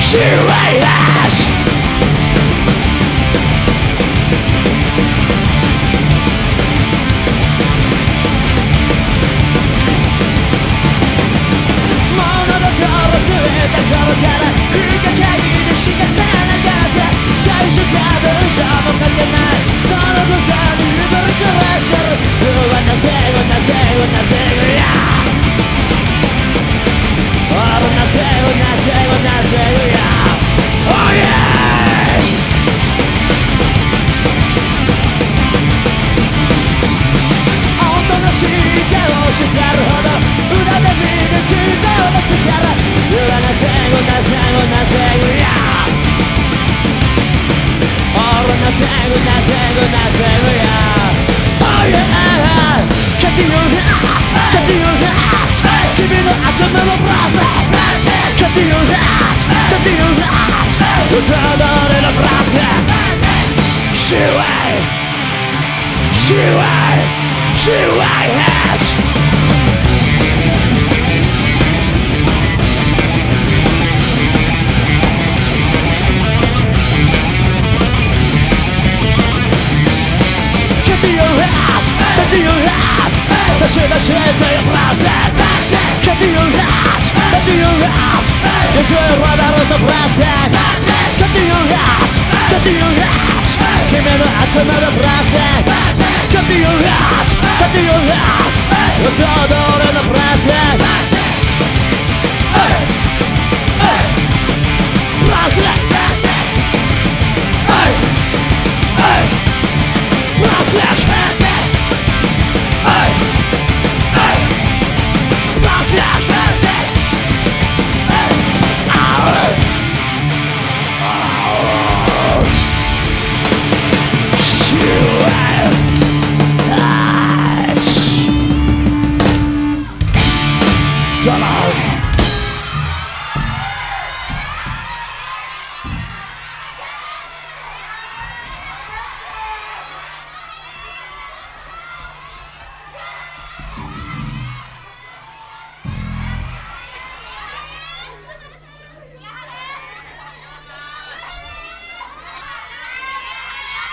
Serious Nothing, nothing, nothing せざるほど裏で見抜き手を出すから言わなせごなせごなせごや俺なせごなせごなせごや Oh yeah Getting your heart Getting your heart 君の頭のブラザー Getting your heart Getting your heart 嘘だれのブラザー She way She way She way الناس تشيل الشيء زي براسك كديونات كديونات يدور ولا راسك. براسك كديونات كديونات كيمينوات سمر براسك كديونات كديونات وزادة Shut up.